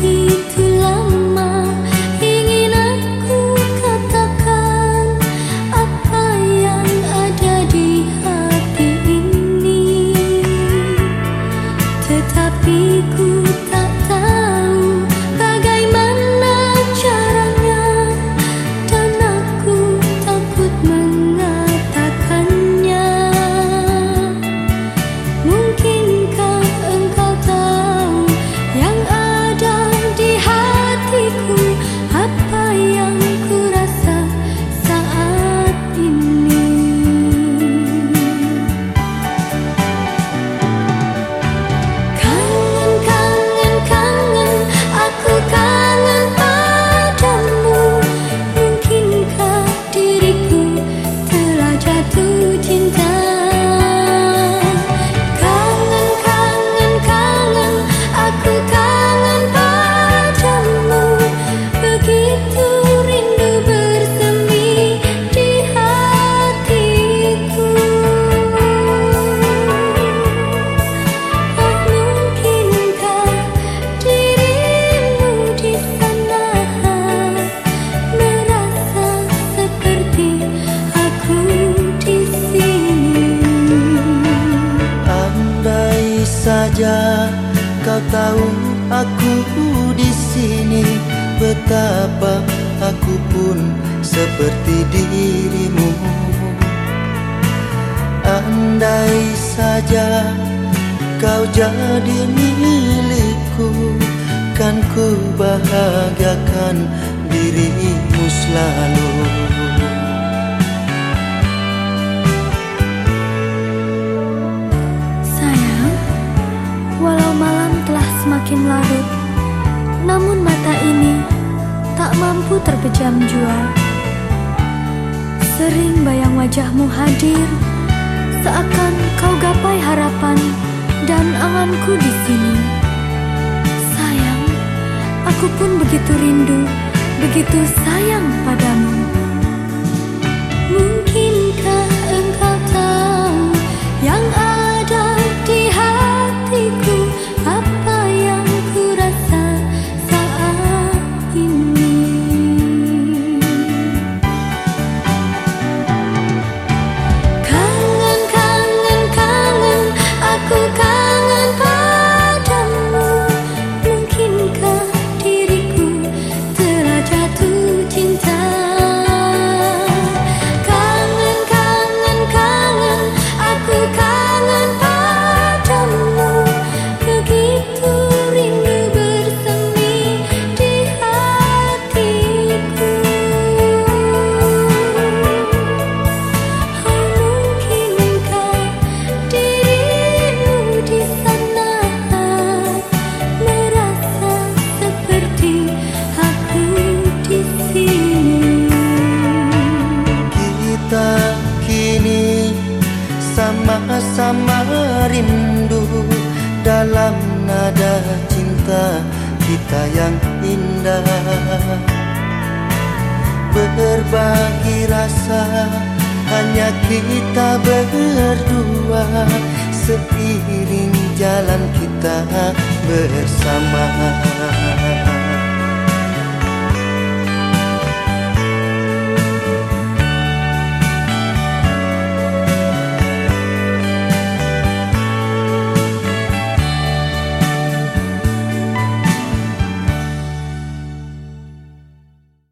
You. Kau tahu aku di sini. Betapa aku pun seperti dirimu. Andai saja kau jadi milikku Kan ku bahagiakan dirimu selalu semakin larut Namun mata ini tak mampu terpejam jua Sering bayang wajahmu hadir Seakan kau gapai harapan dan anganku di sini. Sayang, aku pun begitu rindu, begitu sayang padamu. Mungkinkah kini sama-sama rindu Dalam nada cinta kita yang indah. Berbagi rasa hanya kita berdua Seiring jalan kita bersama